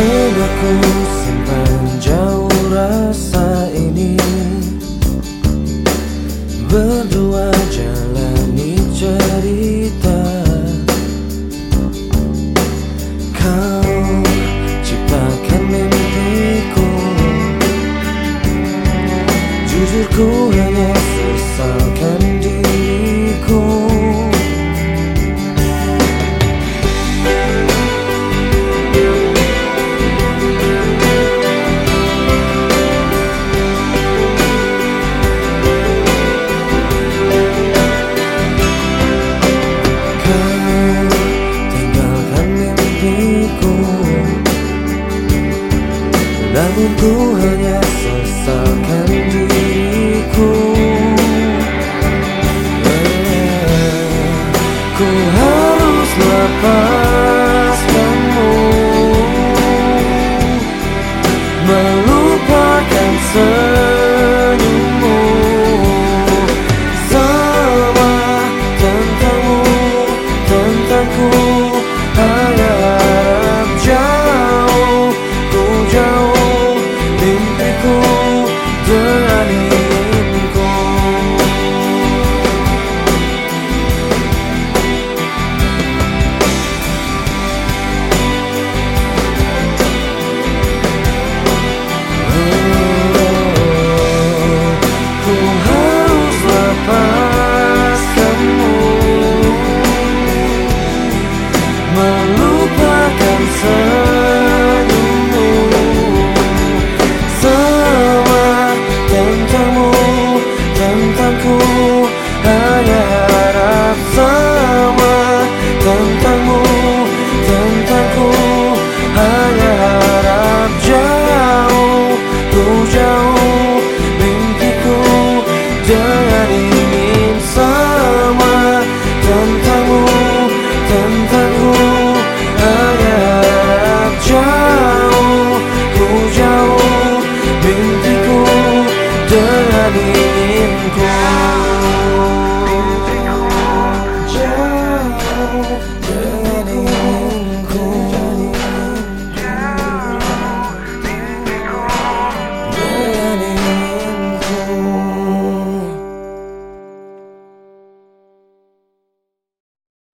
quando a cruz Namun ku hanya sesalkan diriku. Eh, ku harus lepas kamu Melupakan senyummu. Sama tentangmu, tentangku.